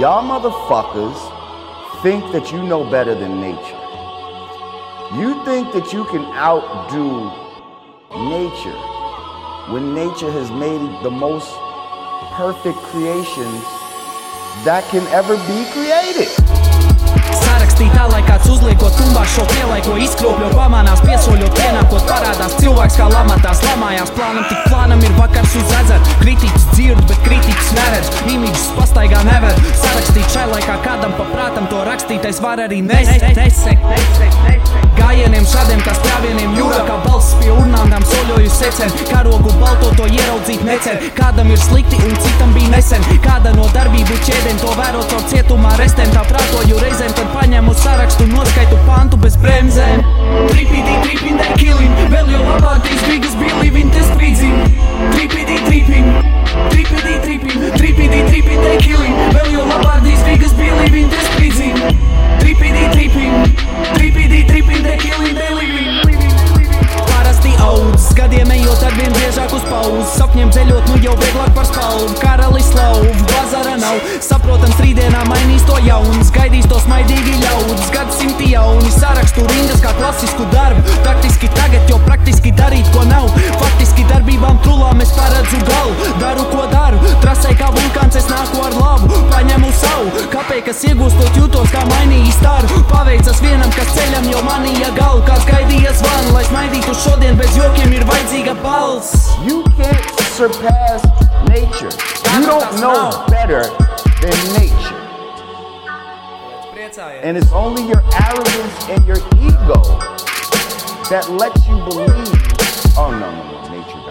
Y'all motherfuckers think that you know better than nature. You think that you can outdo nature when nature has made the most perfect creations that can ever be created. Sarakstītā, lai kāds uzliekot tumbā šo pielaiko, izkropļo, pamanās, piesoļot, pienākot, parādās cilvēks kā lamatās, lamājās plānam, tik plānam ir vakars uz ezeru. Kritiķis dzird, bet kritiķis neredz, imīģis pastaigā sarakstīt šai laikā kādam paprātam, to rakstītais var arī nesekt. Gājieniem šādiem kā strāvieniem jūrā, kā balss pie urnām soļoju secen, karogu balto to ieraudzīt necer. Kādam ir slikti un citam bija nesen, kāda no darbību ķēdēm to vērot caur cietumā restēm, tā prātoju reizēm, kad paņemu sarakstu, noskaitu pantu bez bremzēm. Uz. Sapņiem ceļot, nu jau vieglāk par spalvu. Karalis lauv, bazara nav. Saprotams, rītdienā mainīs to jaunas, gaidīs to smaidīgi ļaudis. Gadsimti jauni, sarakstu rindas kā klasisku darbu. Taktiski tagad, jo praktiski darīt ko nav. Faktiski darbībām trulām es paredzu galu. Daru, ko daru, trasē kā vulkāns, es nāku ar labu. Paņemu savu, kāpēc, kas iegūstot jūtos kā mainījis staru. Paveicas šodien bez jokiem ir vajadzīga balss. You can't surpass nature. You don't know better than nature. And it's only your arrogance and your ego that lets you believe, oh no, no, no, nature